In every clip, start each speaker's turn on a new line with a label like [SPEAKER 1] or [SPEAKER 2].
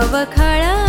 [SPEAKER 1] अवखाळ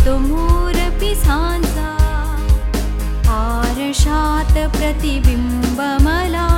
[SPEAKER 1] तु सांसा आर्षात् प्रतिबिम्बमला।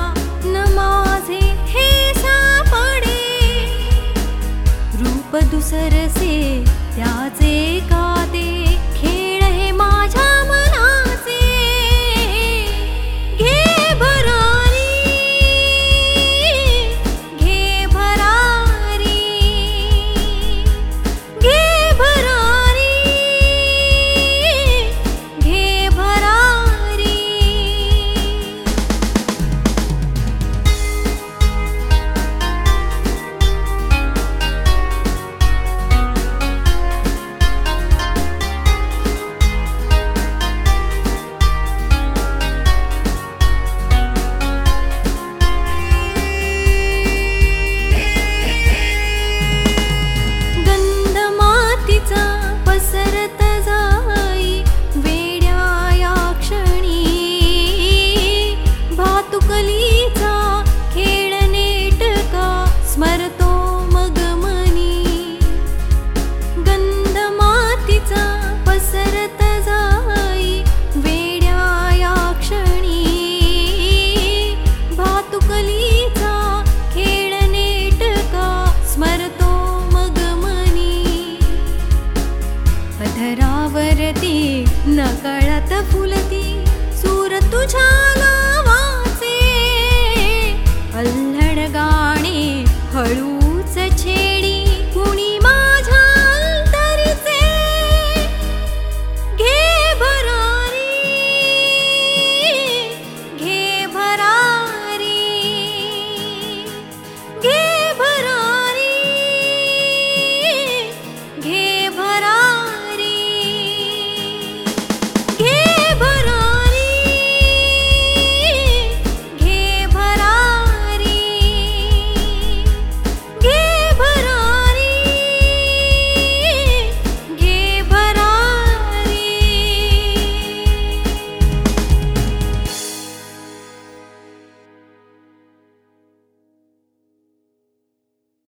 [SPEAKER 1] परावरती न कळत फुलती. सूर तु